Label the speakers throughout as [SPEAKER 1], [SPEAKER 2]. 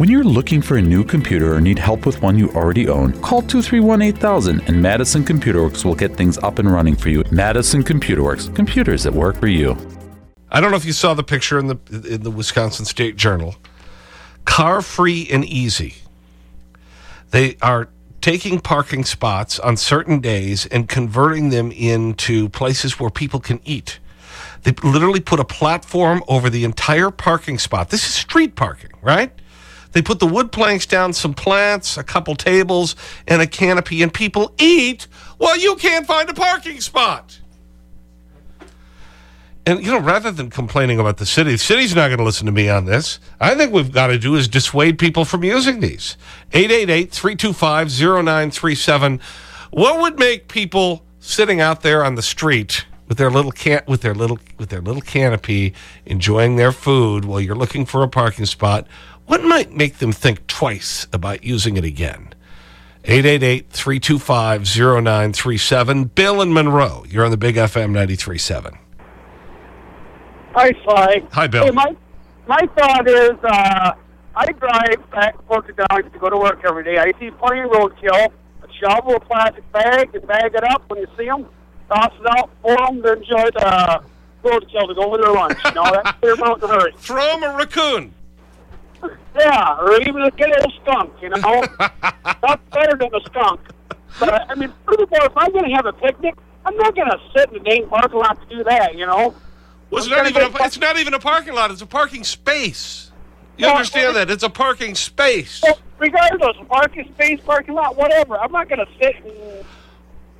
[SPEAKER 1] When you're looking for a new computer or need help with one you already own, call 231 8000 and Madison Computer Works will get things up and running for you. Madison Computer Works, computers that work for you.
[SPEAKER 2] I don't know if you saw the picture in the, in the Wisconsin State Journal. Car free and easy. They are taking parking spots on certain days and converting them into places where people can eat. They literally put a platform over the entire parking spot. This is street parking, right? They put the wood planks down, some plants, a couple tables, and a canopy, and people eat while you can't find a parking spot. And, you know, rather than complaining about the city, the city's not going to listen to me on this. I think we've got to do is dissuade people from using these. 888-325-0937. What would make people sitting out there on the street with their little can with their little with their little canopy enjoying their food while you're looking for a parking spot what might make them think twice about using it again? 888-325-0937. Bill and Monroe, you're on the Big FM 93.7.
[SPEAKER 3] Hi, Sly.
[SPEAKER 2] Hi, Bill.
[SPEAKER 3] Hey, my, my thought is uh, I drive back and forth to Downey to go to work every day. I see plenty of roadkill. A shovel, a plastic bag, and bag it up when you see them. Toss it out for them to enjoy the roadkill to go with their lunch. You know, that's clear them out in a hurry.
[SPEAKER 2] Throw them a raccoon.
[SPEAKER 3] Yeah, or even a good old skunk, you know. That's better than a skunk. But, I mean, furthermore, if I'm going to have a picnic, I'm not going to sit in the dang parking lot to do that, you know.
[SPEAKER 2] Well, it's,
[SPEAKER 3] I'm
[SPEAKER 2] not even a,
[SPEAKER 3] get-
[SPEAKER 2] it's not even a parking lot. It's a parking space. You
[SPEAKER 3] Well,
[SPEAKER 2] understand
[SPEAKER 3] well,
[SPEAKER 2] that? It's a parking space.
[SPEAKER 3] Well, regardless, parking space, parking lot, whatever. I'm not going to sit in,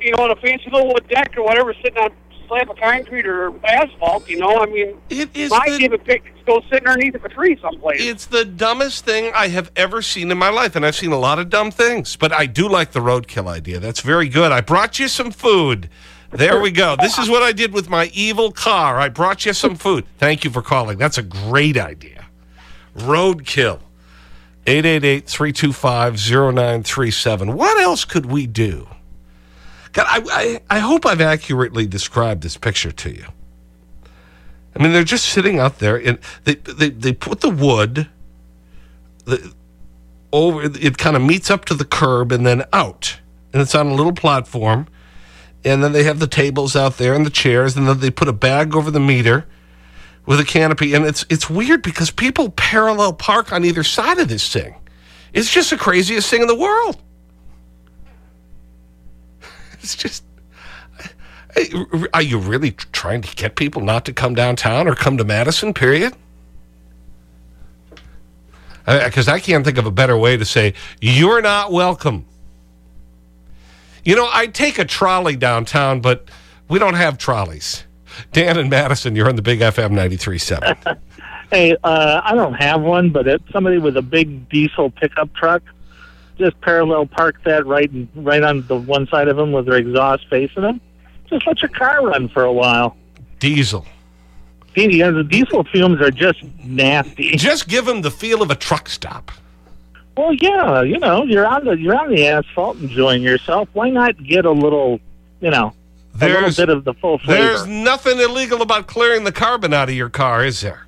[SPEAKER 3] you know, on a fancy little wood deck or whatever, sitting on slab of concrete or asphalt, you know. I mean,
[SPEAKER 2] It is
[SPEAKER 3] my
[SPEAKER 2] the-
[SPEAKER 3] a picnic to go sit underneath of a tree someplace.
[SPEAKER 2] It's the dumbest thing I have ever seen in my life, and I've seen a lot of dumb things. But I do like the roadkill idea. That's very good. I brought you some food. There we go. This is what I did with my evil car. I brought you some food. Thank you for calling. That's a great idea. Roadkill. 888-325-0937. What else could we do? God, I, I, I hope I've accurately described this picture to you. I mean, they're just sitting out there, and they, they, they put the wood the, over, it kind of meets up to the curb and then out. And it's on a little platform. And then they have the tables out there and the chairs, and then they put a bag over the meter with a canopy. And it's, it's weird because people parallel park on either side of this thing. It's just the craziest thing in the world. It's just. Are you really trying to get people not to come downtown or come to Madison, period? Because I can't think of a better way to say, you're not welcome. You know, I'd take a trolley downtown, but we don't have trolleys. Dan and Madison, you're on the Big FM 93.7.
[SPEAKER 4] Hey, uh, I don't have one, but it's somebody with a big diesel pickup truck. Just parallel park that right right on the one side of them with their exhaust facing them. Just let your car run for a while.
[SPEAKER 2] Diesel.
[SPEAKER 4] Yeah, the diesel fumes are just nasty.
[SPEAKER 2] Just give them the feel of a truck stop.
[SPEAKER 4] Well, yeah, you know, you're on the you're on the asphalt enjoying yourself. Why not get a little, you know, a
[SPEAKER 2] There's,
[SPEAKER 4] little bit of the full flavor?
[SPEAKER 2] there's nothing illegal about clearing the carbon out of your car, is there?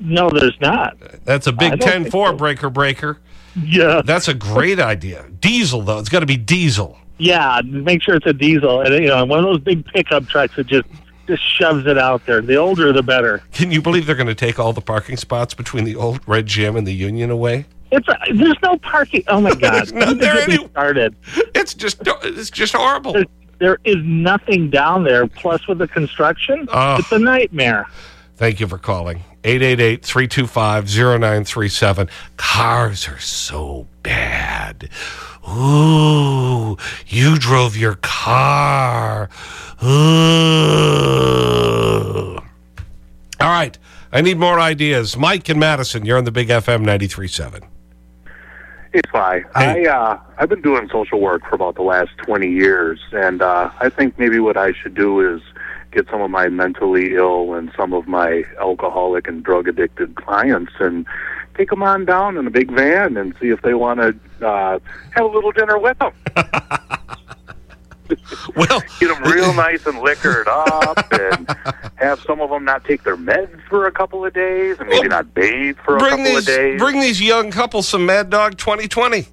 [SPEAKER 4] No, there's not.
[SPEAKER 2] That's a big
[SPEAKER 4] don't
[SPEAKER 2] 10
[SPEAKER 4] think
[SPEAKER 2] 4
[SPEAKER 4] so.
[SPEAKER 2] breaker breaker.
[SPEAKER 4] Yeah,
[SPEAKER 2] That's a great idea. Diesel, though. It's got to be diesel.
[SPEAKER 4] yeah. Make sure it's a diesel, and you know, one of those big pickup trucks that just just shoves it out there. The older, the better.
[SPEAKER 2] Can you believe they're going to take all the parking spots between the old Red Gym and the Union away?
[SPEAKER 4] It's a, there's no parking. Oh my God!
[SPEAKER 2] There's not there any-
[SPEAKER 4] started.
[SPEAKER 2] It's just, it's just horrible.
[SPEAKER 4] There, there is nothing down there. Plus, with the construction,
[SPEAKER 2] Oh.
[SPEAKER 4] it's a nightmare.
[SPEAKER 2] Thank you for calling. 888-325-0937. Cars are so bad. Ooh, you drove your car. Ooh. All right. I need more ideas. Mike and Madison, you're on the Big FM 93.7.
[SPEAKER 5] Hey, Sly.
[SPEAKER 2] Hey.
[SPEAKER 5] I, uh, I've been doing social work for about the last 20 years, and uh, I think maybe what I should do is get some of my mentally ill and some of my alcoholic and drug addicted clients and take them on down in a big van and see if they want to uh, have a little dinner with them.
[SPEAKER 2] Well,
[SPEAKER 5] Get them real nice and liquored up, and have some of them not take their meds for a couple of days, and maybe
[SPEAKER 2] Well,
[SPEAKER 5] not bathe for a
[SPEAKER 2] bring
[SPEAKER 5] couple
[SPEAKER 2] these,
[SPEAKER 5] of days.
[SPEAKER 2] bring these young couples some Mad Dog 2020.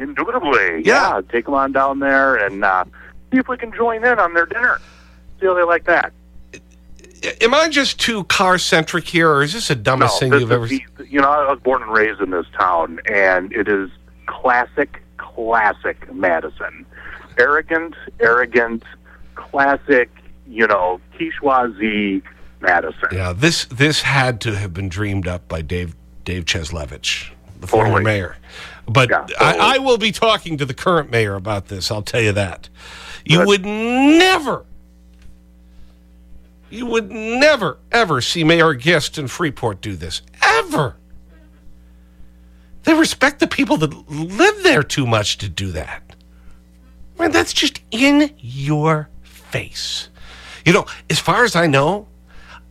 [SPEAKER 5] Indubitably,
[SPEAKER 2] Yeah.
[SPEAKER 5] yeah. Take them on down there and uh, see if we can join in on their dinner. How they like that.
[SPEAKER 2] Am I just too car centric here, or is this the dumbest thing you've ever seen?
[SPEAKER 5] You know, I was born and raised in this town, and it is classic, classic Madison. Arrogant, arrogant, classic. You know, Kishwazi Madison.
[SPEAKER 2] Yeah, this this had to have been dreamed up by Dave Dave Cieslewicz, the former
[SPEAKER 5] Totally.
[SPEAKER 2] mayor. But
[SPEAKER 5] Yeah,
[SPEAKER 2] I,
[SPEAKER 5] totally.
[SPEAKER 2] I will be talking to the current mayor about this. I'll tell you that. You
[SPEAKER 5] Good.
[SPEAKER 2] would never, you would never ever see Mayor Gitz in Freeport do this ever. They respect the people that live there too much to do that. Man, that's just in your face. You know, as far as I know,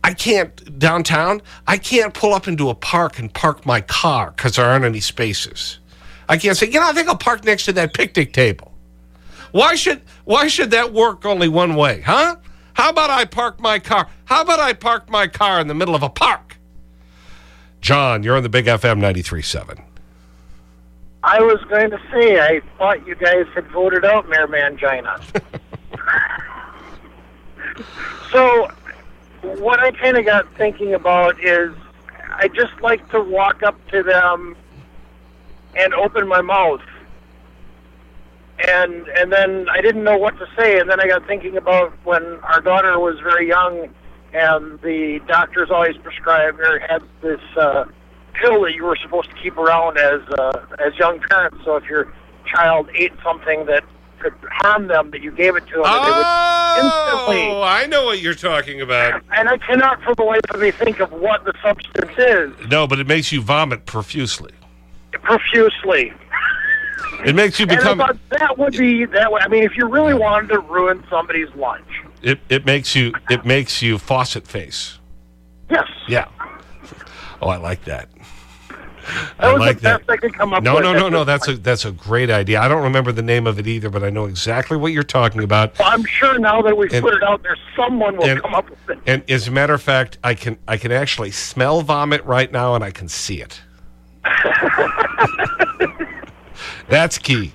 [SPEAKER 2] I can't, downtown, I can't pull up into a park and park my car because there aren't any spaces. I can't say, you know, I think I'll park next to that picnic table. Why should, why should that work only one way, huh? How about I park my car? How about I park my car in the middle of a park? John, you're on the Big FM 93.7.
[SPEAKER 6] I was going to say, I thought you guys had voted out Mayor Mangina. so, what I kind of got thinking about is I just like to walk up to them and open my mouth. And and then I didn't know what to say, and then I got thinking about when our daughter was very young, and the doctors always prescribed or had this uh, pill that you were supposed to keep around as uh, as young parents. So if your child ate something that could harm them, that you gave it to them, and they would instantly.
[SPEAKER 2] Oh, I know what you're talking about.
[SPEAKER 6] And I cannot, for the life of me, think of what the substance is
[SPEAKER 2] No, but it makes you vomit profusely.
[SPEAKER 6] profusely.
[SPEAKER 2] It makes you become,
[SPEAKER 6] that would be that way. I mean, if you really wanted to ruin somebody's lunch,
[SPEAKER 2] it, it makes you, it makes you faucet face.
[SPEAKER 6] yes,
[SPEAKER 2] Yeah. Oh, I like that.
[SPEAKER 6] that
[SPEAKER 2] I
[SPEAKER 6] was
[SPEAKER 2] like
[SPEAKER 6] the
[SPEAKER 2] that.
[SPEAKER 6] best I could come up
[SPEAKER 2] No,
[SPEAKER 6] with.
[SPEAKER 2] no,
[SPEAKER 6] at
[SPEAKER 2] no, no. That's a, that's a great idea. I don't remember the name of it either, but I know exactly what you're talking about.
[SPEAKER 6] I'm sure now that we've
[SPEAKER 2] And-
[SPEAKER 6] put it out there, someone will
[SPEAKER 2] and-
[SPEAKER 6] come up with it.
[SPEAKER 2] And as a matter of fact, I can, I can actually smell vomit right now and I can see it. That's key.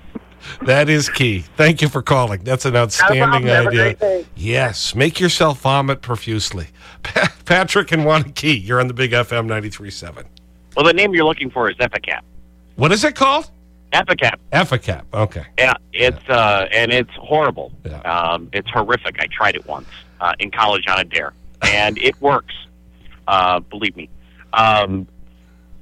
[SPEAKER 2] That is key. Thank you for calling. That's an outstanding
[SPEAKER 6] problem.
[SPEAKER 2] Idea. Yes, make yourself vomit profusely. Pa- Patrick and Waunakee, you're on the Big FM 93.7.
[SPEAKER 7] Well, the name you're looking for is ipecac.
[SPEAKER 2] What is it called?
[SPEAKER 7] ipecac.
[SPEAKER 2] ipecac. Okay.
[SPEAKER 7] Yeah, it's uh, and it's horrible.
[SPEAKER 2] Yeah.
[SPEAKER 7] Um, it's horrific. I tried it once uh, in college on a dare, and it works. Uh, believe me. Um,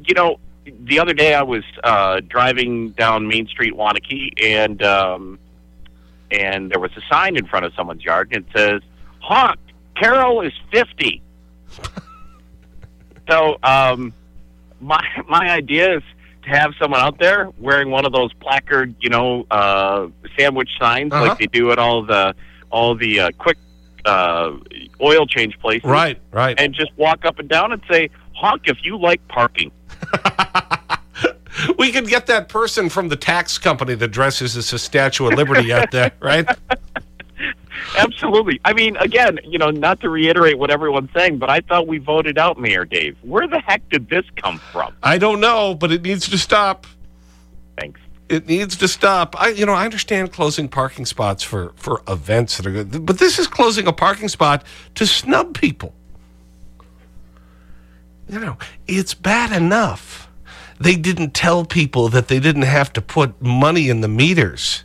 [SPEAKER 7] you know, the other day I was uh, driving down Main Street, Waunakee, and um, and there was a sign in front of someone's yard, and it says, "Honk, Carol is 50. so, um, my my idea is to have someone out there wearing one of those placard, you know, uh, sandwich signs
[SPEAKER 2] Uh-huh.
[SPEAKER 7] like they do at all the all the uh, quick uh, oil change places,
[SPEAKER 2] Right, right.
[SPEAKER 7] And just walk up and down and say, "Honk if you like parking."
[SPEAKER 2] we could get that person from the tax company that dresses as a Statue of Liberty out there, right?
[SPEAKER 7] Absolutely. I mean, again, you know, not to reiterate what everyone's saying, but I thought we voted out Mayor Dave. Where the heck did this come from?
[SPEAKER 2] I don't know, but it needs to stop.
[SPEAKER 7] Thanks.
[SPEAKER 2] It needs to stop. I, you know, I understand closing parking spots for, for events that are good, but this is closing a parking spot to snub people. You know, it's bad enough. They didn't tell people that they didn't have to put money in the meters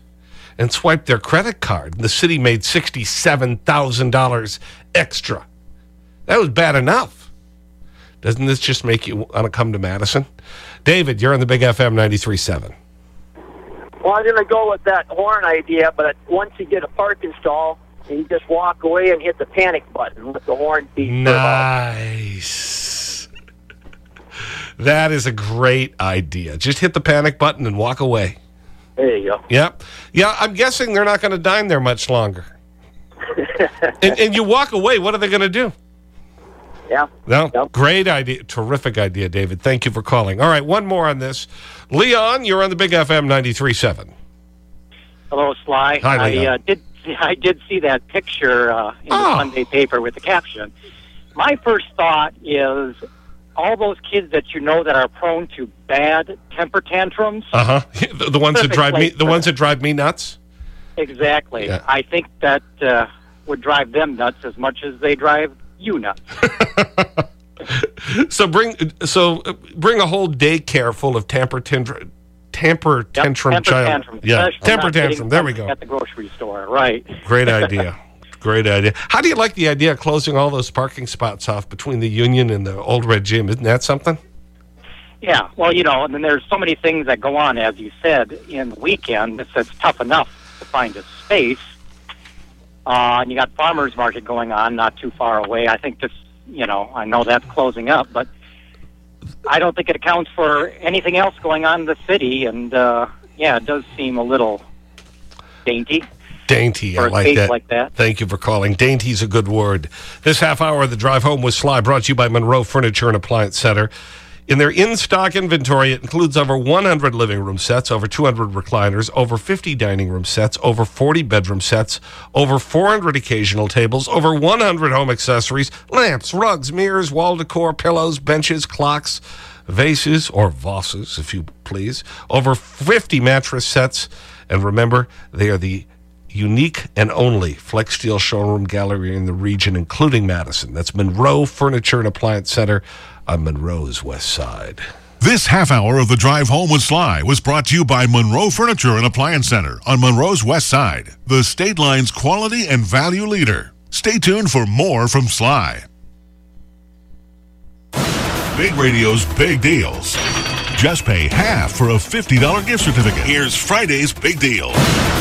[SPEAKER 2] and swipe their credit card. The city made $67,000 extra. That was bad enough. Doesn't this just make you want to come to Madison? David, you're on the Big FM 93.7.
[SPEAKER 8] Well, I'm going to go with that horn idea, but once you get a parking stall, you just walk away and hit the panic button with the horn beep.
[SPEAKER 2] Nice. That is a great idea. Just hit the panic button and walk away.
[SPEAKER 8] There you go.
[SPEAKER 2] Yep. Yeah, I'm guessing they're not going to dine there much longer. and, and you walk away, what are they going to do?
[SPEAKER 8] Yeah.
[SPEAKER 2] No,
[SPEAKER 8] Yep.
[SPEAKER 2] great idea. Terrific idea, David. Thank you for calling. All right, one more on this. Leon, you're on the Big FM 93.7.
[SPEAKER 9] Hello, Sly.
[SPEAKER 2] Hi,
[SPEAKER 9] I
[SPEAKER 2] Leon.
[SPEAKER 9] uh, did see, I did see that picture uh, in
[SPEAKER 2] Oh.
[SPEAKER 9] the Sunday paper with the caption. My first thought is all those kids that you know that are prone to bad temper tantrums.
[SPEAKER 2] Uh huh. the, the ones that drive me, the ones that drive me nuts.
[SPEAKER 9] Exactly.
[SPEAKER 2] Yeah.
[SPEAKER 9] I think that uh, would drive them nuts as much as they drive you nuts.
[SPEAKER 2] So bring, so uh, bring a whole daycare full of tamper tantrum, tamper tantrum
[SPEAKER 9] temper
[SPEAKER 2] child.
[SPEAKER 9] tantrum.
[SPEAKER 2] yeah, temper tantrum. There we go.
[SPEAKER 9] At the grocery store, right?
[SPEAKER 2] Great idea. Great idea. How do you like the idea of closing all those parking spots off between the Union and the Old Red Gym? Isn't that something?
[SPEAKER 9] Yeah, well, you know, and then there's so many things that go on, as you said, in the weekend. It's, it's tough enough to find a space. Uh, and you got farmers market going on not too far away. I think this, you know, I know that's closing up, but I don't think it accounts for anything else going on in the city. And uh, yeah, it does seem a little dainty
[SPEAKER 2] Dainty. I like that.
[SPEAKER 9] like that.
[SPEAKER 2] Thank you for calling. Dainty's a good word. This half hour of the drive home with Sly brought to you by Monroe Furniture and Appliance Center. In their in stock inventory, it includes over 100 living room sets, over 200 recliners, over 50 dining room sets, over 40 bedroom sets, over 400 occasional tables, over 100 home accessories, lamps, rugs, mirrors, wall decor, pillows, benches, clocks, vases, or vases, if you please, over 50 mattress sets. And remember, they are the unique and only Flexsteel showroom gallery in the region, including Madison. That's Monroe Furniture and Appliance Center on Monroe's west side.
[SPEAKER 10] This half hour of the drive home with Sly was brought to you by Monroe Furniture and Appliance Center on Monroe's West Side, the state line's quality and value leader. Stay tuned for more from Sly. Big Radio's big deals. Just pay half for a $50 gift certificate. Here's Friday's big deal.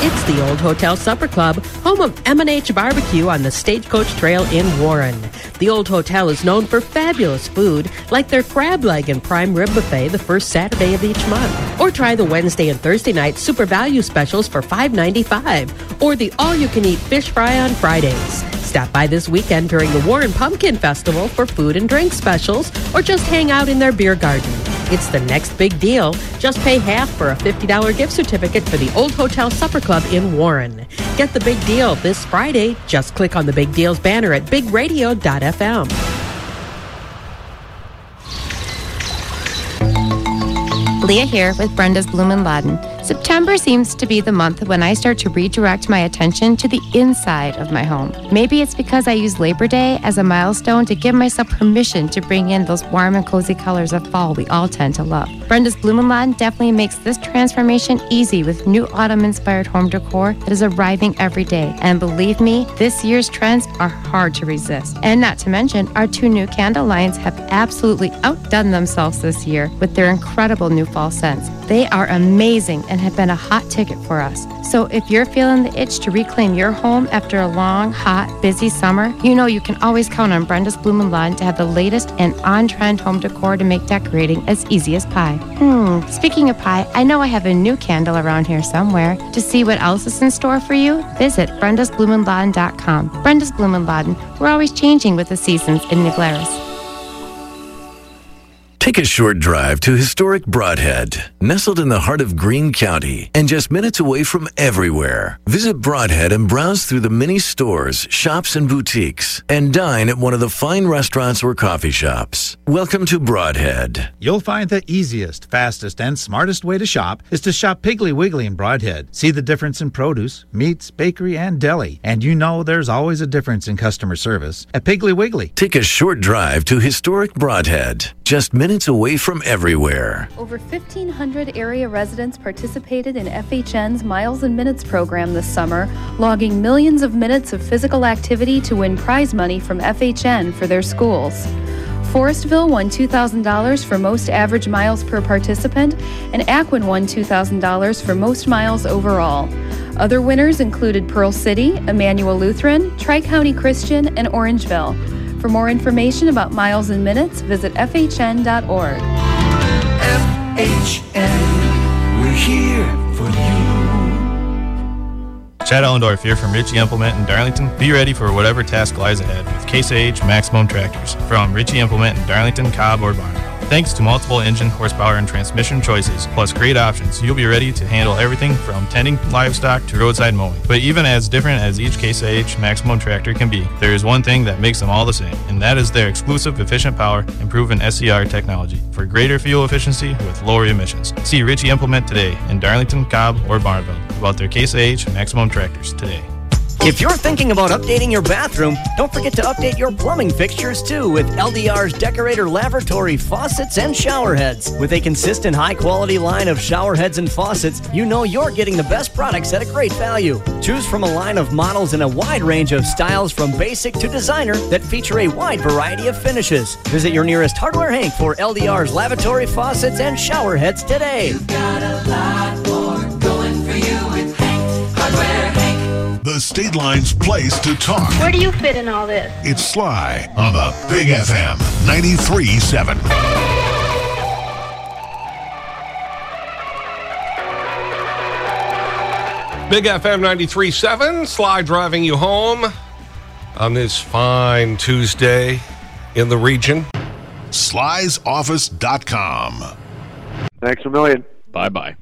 [SPEAKER 11] It's the Old Hotel Supper Club, home of M&H Barbecue on the Stagecoach Trail in Warren. The Old Hotel is known for fabulous food, like their crab leg and prime rib buffet the first Saturday of each month. Or try the Wednesday and Thursday night super value specials for $5.95, or the all-you-can-eat fish fry on Fridays. Stop by this weekend during the Warren Pumpkin Festival for food and drink specials, or just hang out in their beer garden. It's the next big deal. Just pay half for a $50 gift certificate for the Old Hotel Supper Club in Warren. Get the big deal this Friday. Just click on the big deals banner at bigradio.fm.
[SPEAKER 12] Leah here with Brenda's Blumenladen. September seems to be the month when I start to redirect my attention to the inside of my home. Maybe it's because I use Labor Day as a milestone to give myself permission to bring in those warm and cozy colors of fall we all tend to love. Brenda's Blumenladen definitely makes this transformation easy with new autumn inspired home decor that is arriving every day. And believe me, this year's trends are hard to resist. And not to mention, our two new candle lines have absolutely outdone themselves this year with their incredible new fall scents. They are amazing and have been a hot ticket for us. So if you're feeling the itch to reclaim your home after a long, hot, busy summer, you know you can always count on Brenda's Blumenladen to have the latest and on-trend home decor to make decorating as easy as pie. Hmm, speaking of pie, I know I have a new candle around here somewhere. To see what else is in store for you, visit brendasblumenladen.com. Brenda's Blumenladen, we're always changing with the seasons in New Glarus.
[SPEAKER 13] Take a short drive to historic Brodhead, nestled in the heart of Greene County and just minutes away from everywhere. Visit Brodhead and browse through the many stores, shops, and boutiques, and dine at one of the fine restaurants or coffee shops. Welcome to Brodhead.
[SPEAKER 14] You'll find the easiest, fastest, and smartest way to shop is to shop Piggly Wiggly in Brodhead. See the difference in produce, meats, bakery, and deli. And you know there's always a difference in customer service at Piggly Wiggly.
[SPEAKER 13] Take a short drive to historic Brodhead, just minutes away from everywhere.
[SPEAKER 15] Over 1,500 area residents participated in FHN's Miles and Minutes program this summer, logging millions of minutes of physical activity to win prize money from FHN for their schools. Forestville won $2,000 for most average miles per participant, and Aquin won $2,000 for most miles overall. Other winners included Pearl City, Emmanuel Lutheran, Tri County Christian, and Orangeville. For more information about miles and minutes, visit FHN.org.
[SPEAKER 16] FHN, we're here for you.
[SPEAKER 17] Chad Ellendorf here from Ritchie Implement in Darlington. Be ready for whatever task lies ahead with Case IH Maxxum Tractors from Ritchie Implement in Darlington, Cobb, or Barn. Thanks to multiple engine horsepower and transmission choices, plus great options, you'll be ready to handle everything from tending livestock to roadside mowing. But even as different as each Case IH Maxxum tractor can be, there is one thing that makes them all the same, and that is their exclusive efficient power and proven SCR technology for greater fuel efficiency with lower emissions. See Ritchie Implement today in Darlington, Cobb, or Barneveld about their Case IH Maxxum tractors today.
[SPEAKER 18] If you're thinking about updating your bathroom, don't forget to update your plumbing fixtures too with LDR's Decorator Lavatory faucets and shower heads. With a consistent high quality line of shower heads and faucets, you know you're getting the best products at a great value. Choose from a line of models in a wide range of styles from basic to designer that feature a wide variety of finishes. Visit your nearest Hardware Hank for LDR's lavatory faucets and shower heads today.
[SPEAKER 10] State Line's place to talk.
[SPEAKER 19] Where do you fit in all this?
[SPEAKER 10] It's Sly on the Big FM 93.7.
[SPEAKER 2] Big FM 93.7, Sly driving you home on this fine Tuesday in the region.
[SPEAKER 10] Sly'sOffice.com.
[SPEAKER 20] Thanks a million.
[SPEAKER 7] Bye bye.